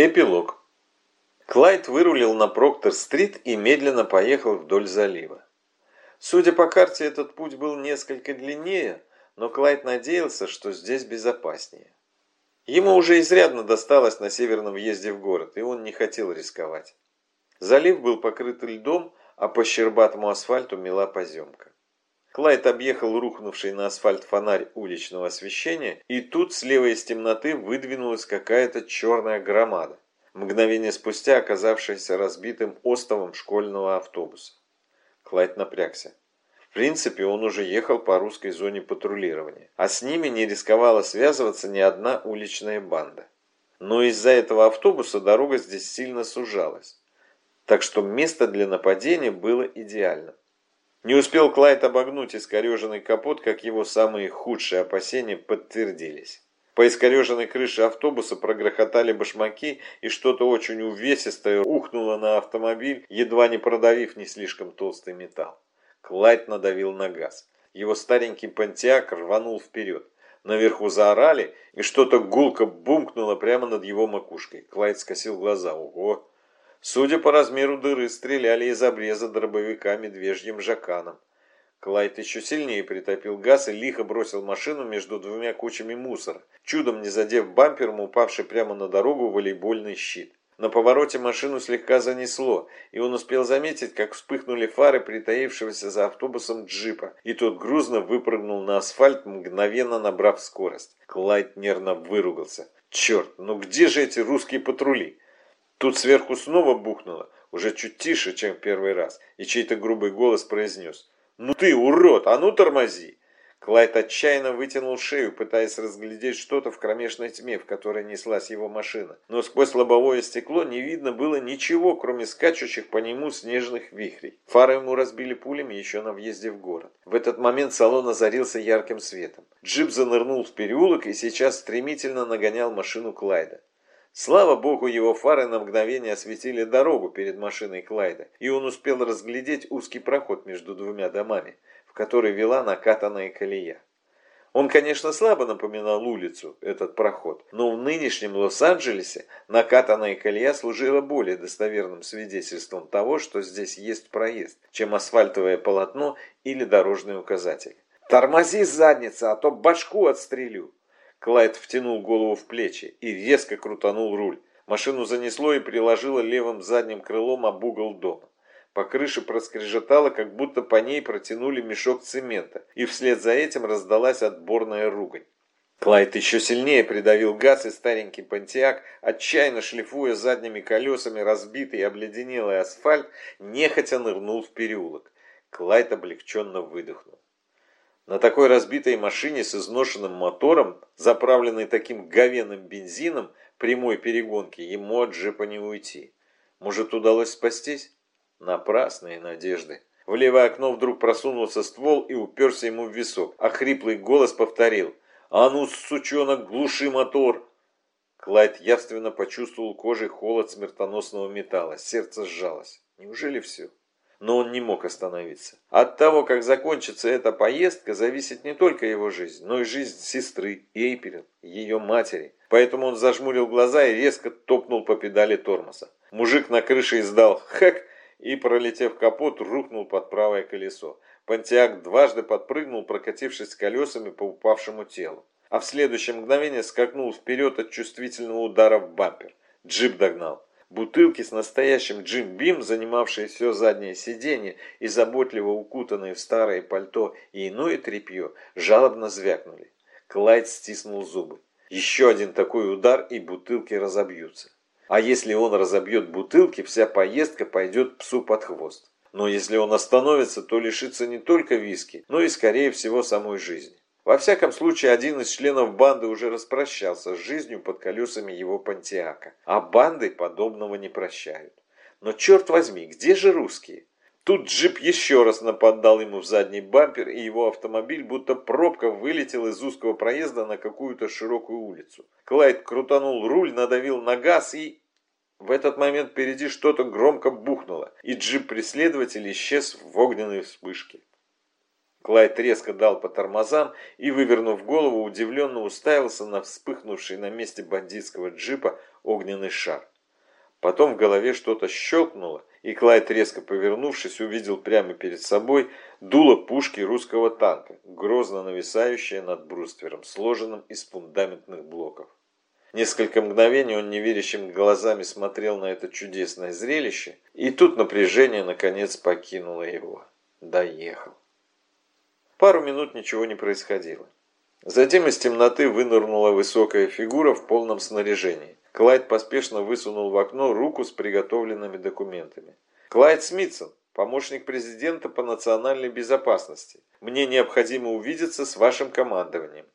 Эпилог. Клайд вырулил на Проктор-стрит и медленно поехал вдоль залива. Судя по карте, этот путь был несколько длиннее, но Клайд надеялся, что здесь безопаснее. Ему уже изрядно досталось на северном въезде в город, и он не хотел рисковать. Залив был покрыт льдом, а по щербатому асфальту мела поземка. Клайд объехал рухнувший на асфальт фонарь уличного освещения, и тут слева из темноты выдвинулась какая-то черная громада, мгновение спустя оказавшаяся разбитым остовом школьного автобуса. Клайд напрягся. В принципе, он уже ехал по русской зоне патрулирования, а с ними не рисковала связываться ни одна уличная банда. Но из-за этого автобуса дорога здесь сильно сужалась, так что место для нападения было идеальным. Не успел Клайд обогнуть искореженный капот, как его самые худшие опасения подтвердились. По искореженной крыше автобуса прогрохотали башмаки, и что-то очень увесистое ухнуло на автомобиль, едва не продавив не слишком толстый металл. Клайд надавил на газ. Его старенький понтиак рванул вперед. Наверху заорали, и что-то гулко бумкнуло прямо над его макушкой. Клайд скосил глаза. Ого! Судя по размеру дыры, стреляли из обреза дробовика медвежьим жаканом. Клайд еще сильнее притопил газ и лихо бросил машину между двумя кучами мусора, чудом не задев бампером упавший прямо на дорогу волейбольный щит. На повороте машину слегка занесло, и он успел заметить, как вспыхнули фары притаившегося за автобусом джипа, и тот грузно выпрыгнул на асфальт, мгновенно набрав скорость. Клайд нервно выругался. «Черт, ну где же эти русские патрули?» Тут сверху снова бухнуло, уже чуть тише, чем первый раз, и чей-то грубый голос произнес «Ну ты, урод, а ну тормози!» Клайд отчаянно вытянул шею, пытаясь разглядеть что-то в кромешной тьме, в которой неслась его машина. Но сквозь лобовое стекло не видно было ничего, кроме скачущих по нему снежных вихрей. Фары ему разбили пулями еще на въезде в город. В этот момент салон озарился ярким светом. Джип занырнул в переулок и сейчас стремительно нагонял машину Клайда. Слава богу, его фары на мгновение осветили дорогу перед машиной Клайда, и он успел разглядеть узкий проход между двумя домами, в который вела накатанная колея. Он, конечно, слабо напоминал улицу, этот проход, но в нынешнем Лос-Анджелесе накатанная колея служила более достоверным свидетельством того, что здесь есть проезд, чем асфальтовое полотно или дорожный указатель. «Тормози, задница, а то башку отстрелю!» Клайд втянул голову в плечи и резко крутанул руль. Машину занесло и приложило левым задним крылом об угол дома. По крыше проскрежетало, как будто по ней протянули мешок цемента, и вслед за этим раздалась отборная ругань. Клайд еще сильнее придавил газ, и старенький понтиак, отчаянно шлифуя задними колесами разбитый и обледенелый асфальт, нехотя нырнул в переулок. Клайд облегченно выдохнул. На такой разбитой машине с изношенным мотором, заправленной таким говенным бензином прямой перегонки, ему от джипа не уйти. Может, удалось спастись? Напрасные надежды. В левое окно вдруг просунулся ствол и уперся ему в висок, а хриплый голос повторил «А ну, сучонок, глуши мотор!» Клайд явственно почувствовал кожей холод смертоносного металла, сердце сжалось. Неужели все? Но он не мог остановиться. От того, как закончится эта поездка, зависит не только его жизнь, но и жизнь сестры, Эйперин, ее матери. Поэтому он зажмурил глаза и резко топнул по педали тормоза. Мужик на крыше издал «хэк» и, пролетев капот, рухнул под правое колесо. Пантиак дважды подпрыгнул, прокатившись колесами по упавшему телу. А в следующее мгновение скакнул вперед от чувствительного удара в бампер. Джип догнал. Бутылки с настоящим Джим Бим, занимавшие все заднее сиденье и заботливо укутанные в старое пальто и иное тряпье, жалобно звякнули. Клайд стиснул зубы. Еще один такой удар, и бутылки разобьются. А если он разобьет бутылки, вся поездка пойдет псу под хвост. Но если он остановится, то лишится не только виски, но и, скорее всего, самой жизни. Во всяком случае, один из членов банды уже распрощался с жизнью под колесами его пантиака. А банды подобного не прощают. Но черт возьми, где же русские? Тут джип еще раз нападал ему в задний бампер, и его автомобиль, будто пробка, вылетел из узкого проезда на какую-то широкую улицу. Клайд крутанул руль, надавил на газ и... В этот момент впереди что-то громко бухнуло, и джип-преследователь исчез в огненной вспышке. Клайд резко дал по тормозам и, вывернув голову, удивленно уставился на вспыхнувший на месте бандитского джипа огненный шар. Потом в голове что-то щелкнуло, и Клайд, резко повернувшись, увидел прямо перед собой дуло пушки русского танка, грозно нависающее над бруствером, сложенным из фундаментных блоков. Несколько мгновений он неверящими глазами смотрел на это чудесное зрелище, и тут напряжение наконец покинуло его. Доехал. Пару минут ничего не происходило. Затем из темноты вынырнула высокая фигура в полном снаряжении. Клайд поспешно высунул в окно руку с приготовленными документами. «Клайд Смитсон, помощник президента по национальной безопасности. Мне необходимо увидеться с вашим командованием».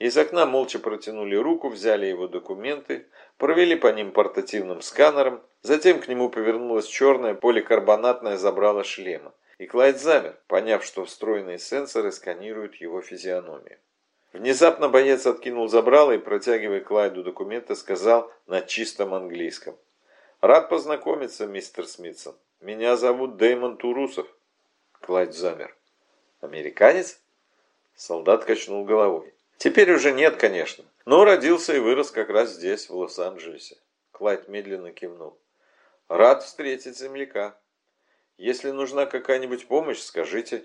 Из окна молча протянули руку, взяли его документы, провели по ним портативным сканером, затем к нему повернулось черное поликарбонатное забрало шлема, и Клайд замер, поняв, что встроенные сенсоры сканируют его физиономию. Внезапно боец откинул забрало и, протягивая Клайду документы, сказал на чистом английском. «Рад познакомиться, мистер Смитсон. Меня зовут Дэймон Турусов». Клайд замер. «Американец?» Солдат качнул головой. «Теперь уже нет, конечно. Но родился и вырос как раз здесь, в Лос-Анджелесе». Клайд медленно кивнул. «Рад встретить земляка. Если нужна какая-нибудь помощь, скажите».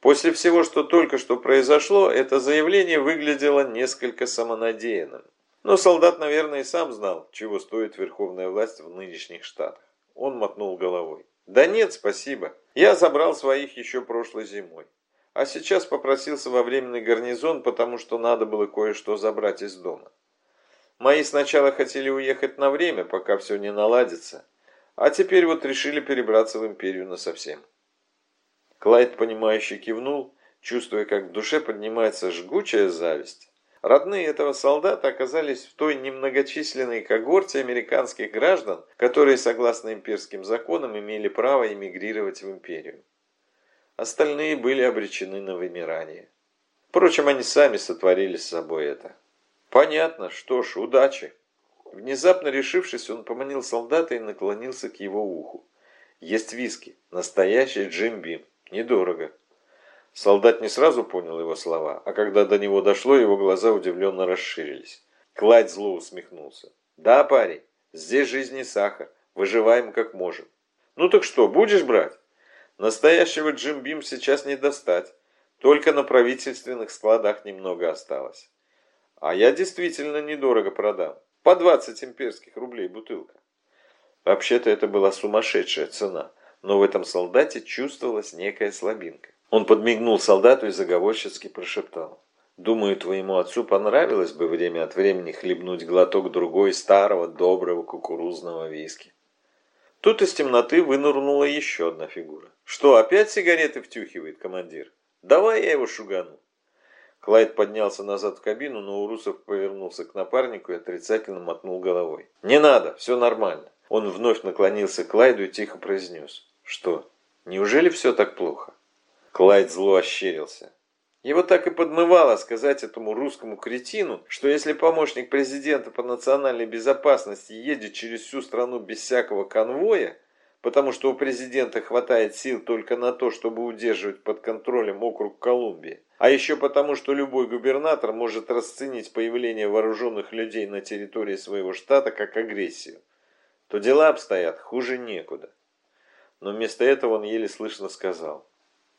После всего, что только что произошло, это заявление выглядело несколько самонадеянным. Но солдат, наверное, и сам знал, чего стоит верховная власть в нынешних штатах. Он мотнул головой. «Да нет, спасибо. Я забрал своих еще прошлой зимой. А сейчас попросился во временный гарнизон, потому что надо было кое-что забрать из дома. Мои сначала хотели уехать на время, пока все не наладится, а теперь вот решили перебраться в империю насовсем». Клайд, понимающе кивнул, чувствуя, как в душе поднимается жгучая зависть. Родные этого солдата оказались в той немногочисленной когорте американских граждан, которые, согласно имперским законам, имели право эмигрировать в империю. Остальные были обречены на вымирание. Впрочем, они сами сотворили с собой это. Понятно, что ж, удачи. Внезапно решившись, он поманил солдата и наклонился к его уху. Есть виски, настоящий Джим Бим. Недорого. Солдат не сразу понял его слова, а когда до него дошло, его глаза удивленно расширились. Клайд зло усмехнулся. «Да, парень, здесь жизнь не сахар. Выживаем как можем». «Ну так что, будешь брать?» «Настоящего Джим Бим сейчас не достать. Только на правительственных складах немного осталось. А я действительно недорого продам. По 20 имперских рублей бутылка». Вообще-то это была сумасшедшая цена – но в этом солдате чувствовалась некая слабинка. Он подмигнул солдату и заговорщицки прошептал. «Думаю, твоему отцу понравилось бы время от времени хлебнуть глоток другой старого доброго кукурузного виски». Тут из темноты вынырнула еще одна фигура. «Что, опять сигареты втюхивает командир? Давай я его шугану». Клайд поднялся назад в кабину, но Урусов повернулся к напарнику и отрицательно мотнул головой. «Не надо, все нормально». Он вновь наклонился к Клайду и тихо произнес. Что, неужели все так плохо? Клайд зло ощерился. Его так и подмывало сказать этому русскому кретину, что если помощник президента по национальной безопасности едет через всю страну без всякого конвоя, потому что у президента хватает сил только на то, чтобы удерживать под контролем округ Колумбия, а еще потому, что любой губернатор может расценить появление вооруженных людей на территории своего штата как агрессию, то дела обстоят хуже некуда но вместо этого он еле слышно сказал.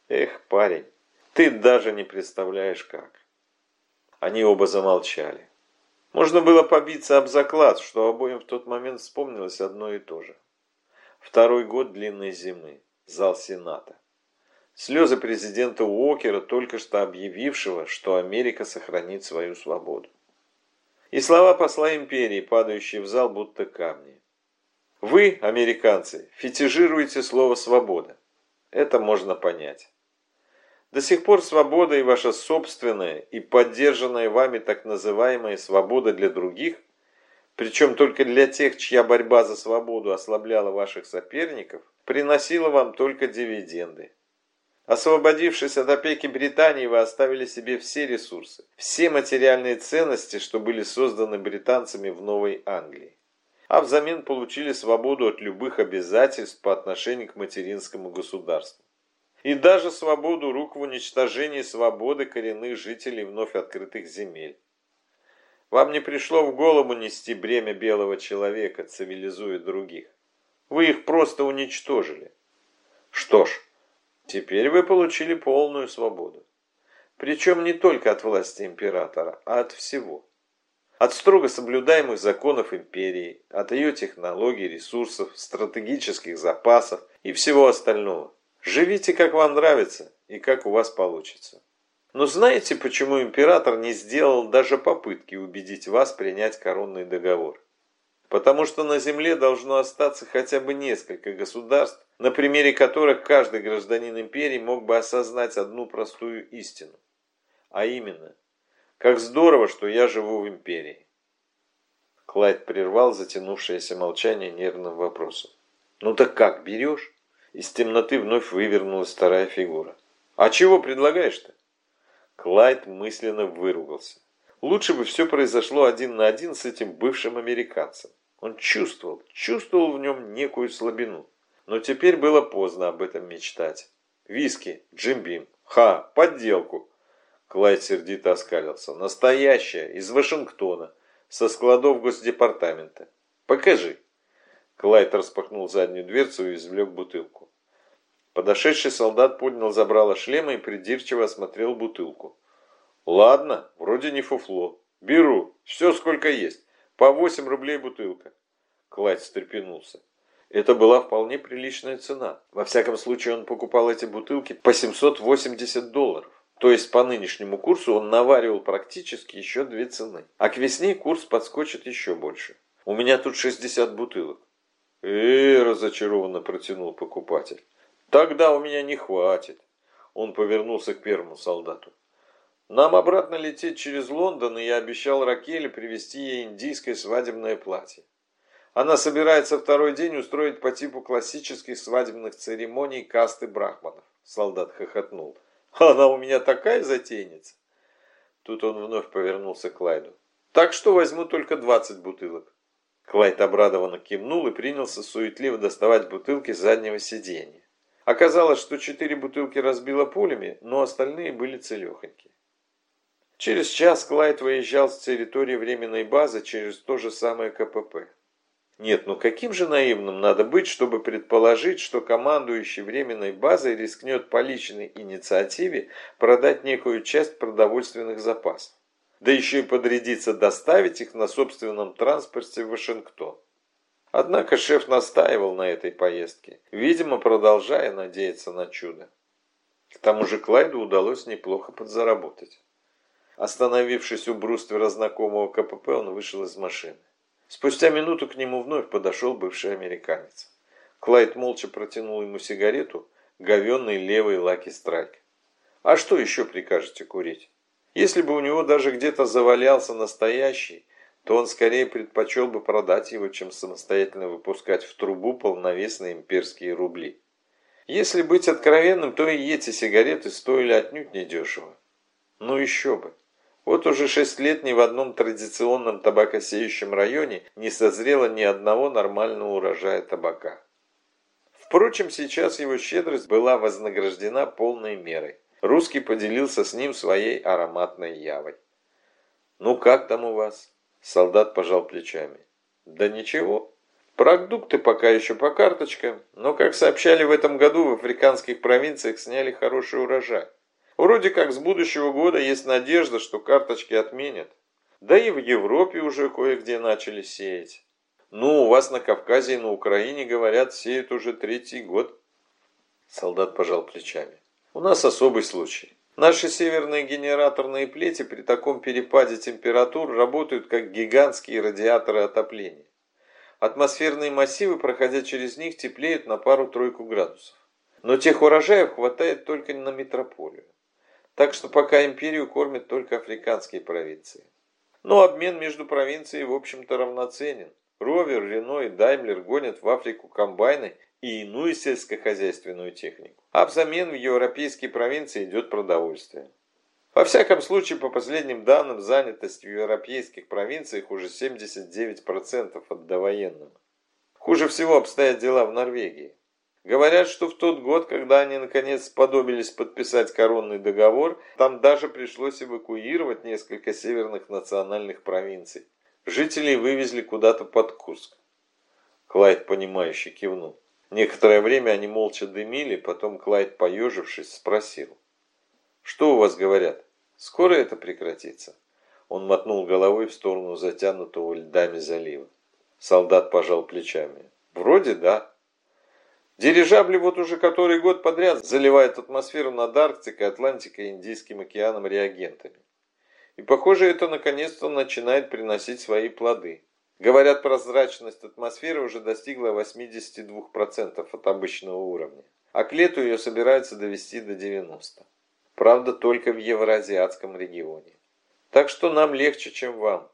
«Эх, парень, ты даже не представляешь как». Они оба замолчали. Можно было побиться об заклад, что обоим в тот момент вспомнилось одно и то же. Второй год длинной зимы. Зал Сената. Слезы президента Уокера, только что объявившего, что Америка сохранит свою свободу. И слова посла империи, падающие в зал, будто камни. Вы, американцы, фетишируете слово «свобода». Это можно понять. До сих пор свобода и ваша собственная и поддержанная вами так называемая свобода для других, причем только для тех, чья борьба за свободу ослабляла ваших соперников, приносила вам только дивиденды. Освободившись от опеки Британии, вы оставили себе все ресурсы, все материальные ценности, что были созданы британцами в Новой Англии а взамен получили свободу от любых обязательств по отношению к материнскому государству. И даже свободу рук в уничтожении свободы коренных жителей вновь открытых земель. Вам не пришло в голову нести бремя белого человека, цивилизуя других. Вы их просто уничтожили. Что ж, теперь вы получили полную свободу. Причем не только от власти императора, а от всего. От строго соблюдаемых законов империи, от ее технологий, ресурсов, стратегических запасов и всего остального. Живите, как вам нравится и как у вас получится. Но знаете, почему император не сделал даже попытки убедить вас принять коронный договор? Потому что на земле должно остаться хотя бы несколько государств, на примере которых каждый гражданин империи мог бы осознать одну простую истину. А именно, как здорово, что я живу в империи. Клайд прервал затянувшееся молчание нервным вопросом. «Ну так как, берешь?» Из темноты вновь вывернулась вторая фигура. «А чего предлагаешь-то?» Клайд мысленно выругался. Лучше бы все произошло один на один с этим бывшим американцем. Он чувствовал, чувствовал в нем некую слабину. Но теперь было поздно об этом мечтать. Виски, Джимбим, ха, подделку. Клайд сердито оскалился. Настоящая, из Вашингтона, со складов Госдепартамента. Покажи. Клайд распахнул заднюю дверцу и извлек бутылку. Подошедший солдат поднял забрало шлема и придирчиво осмотрел бутылку. «Ладно, вроде не фуфло. Беру. Все сколько есть. По 8 рублей бутылка». Клайд встрепенулся. Это была вполне приличная цена. Во всяком случае, он покупал эти бутылки по 780 долларов. То есть по нынешнему курсу он наваривал практически еще две цены. А к весне курс подскочит еще больше. У меня тут 60 бутылок. Э, разочарованно протянул покупатель. Тогда у меня не хватит. Он повернулся к первому солдату. Нам обратно лететь через Лондон, и я обещал Ракеле привезти ей индийское свадебное платье. Она собирается второй день устроить по типу классических свадебных церемоний касты брахманов. Солдат хохотнул. Она у меня такая затейница. Тут он вновь повернулся к Клайду. Так что возьму только 20 бутылок. Клайд обрадованно кивнул и принялся суетливо доставать бутылки с заднего сиденья. Оказалось, что четыре бутылки разбило пулями, но остальные были целехонькие. Через час Клайд выезжал с территории временной базы через то же самое КПП. Нет, ну каким же наивным надо быть, чтобы предположить, что командующий временной базой рискнет по личной инициативе продать некую часть продовольственных запасов. Да еще и подрядиться доставить их на собственном транспорте в Вашингтон. Однако шеф настаивал на этой поездке, видимо, продолжая надеяться на чудо. К тому же Клайду удалось неплохо подзаработать. Остановившись у бруствера знакомого КПП, он вышел из машины. Спустя минуту к нему вновь подошел бывший американец. Клайд молча протянул ему сигарету, говенный левый Лаки Страйк. А что еще прикажете курить? Если бы у него даже где-то завалялся настоящий, то он скорее предпочел бы продать его, чем самостоятельно выпускать в трубу полновесные имперские рубли. Если быть откровенным, то и эти сигареты стоили отнюдь недешево. Ну еще бы. Вот уже шесть лет ни в одном традиционном табакосеющем районе не созрело ни одного нормального урожая табака. Впрочем, сейчас его щедрость была вознаграждена полной мерой. Русский поделился с ним своей ароматной явой. «Ну как там у вас?» Солдат пожал плечами. Да ничего. Продукты пока еще по карточкам, но, как сообщали в этом году, в африканских провинциях сняли хороший урожай. Вроде как с будущего года есть надежда, что карточки отменят. Да и в Европе уже кое-где начали сеять. Ну, у вас на Кавказе и на Украине, говорят, сеют уже третий год. Солдат пожал плечами. У нас особый случай. Наши северные генераторные плети при таком перепаде температур работают как гигантские радиаторы отопления. Атмосферные массивы, проходя через них, теплеют на пару-тройку градусов. Но тех урожаев хватает только на метрополию. Так что пока империю кормят только африканские провинции. Но обмен между провинциями в общем-то равноценен. Ровер, Рено и Даймлер гонят в Африку комбайны и иную сельскохозяйственную технику. А взамен в европейские провинции идет продовольствие. Во всяком случае, по последним данным, занятость в европейских провинциях уже 79% от довоенного. Хуже всего обстоят дела в Норвегии. Говорят, что в тот год, когда они наконец сподобились подписать коронный договор, там даже пришлось эвакуировать несколько северных национальных провинций. Жителей вывезли куда-то под Курск. Клайд, понимающе кивнул. Некоторое время они молча дымили, потом Клайд, поежившись, спросил. «Что у вас говорят? Скоро это прекратится?» Он мотнул головой в сторону затянутого льдами залива. Солдат пожал плечами. «Вроде да». Дирижабли вот уже который год подряд заливают атмосферу над Арктикой, Атлантикой и Индийским океаном реагентами. И похоже, это наконец-то начинает приносить свои плоды. Говорят, прозрачность атмосферы уже достигла 82% от обычного уровня, а к лету ее собираются довести до 90%. Правда, только в евроазиатском регионе. Так что нам легче, чем вам.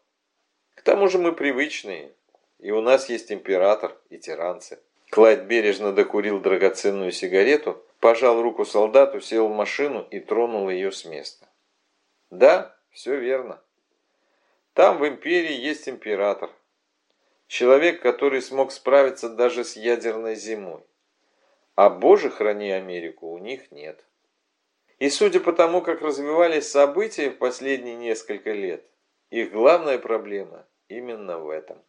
К тому же мы привычные, и у нас есть император и тиранцы. Клайд бережно докурил драгоценную сигарету, пожал руку солдату, сел в машину и тронул ее с места. Да, все верно. Там в империи есть император. Человек, который смог справиться даже с ядерной зимой. А Боже, храни Америку, у них нет. И судя по тому, как развивались события в последние несколько лет, их главная проблема именно в этом.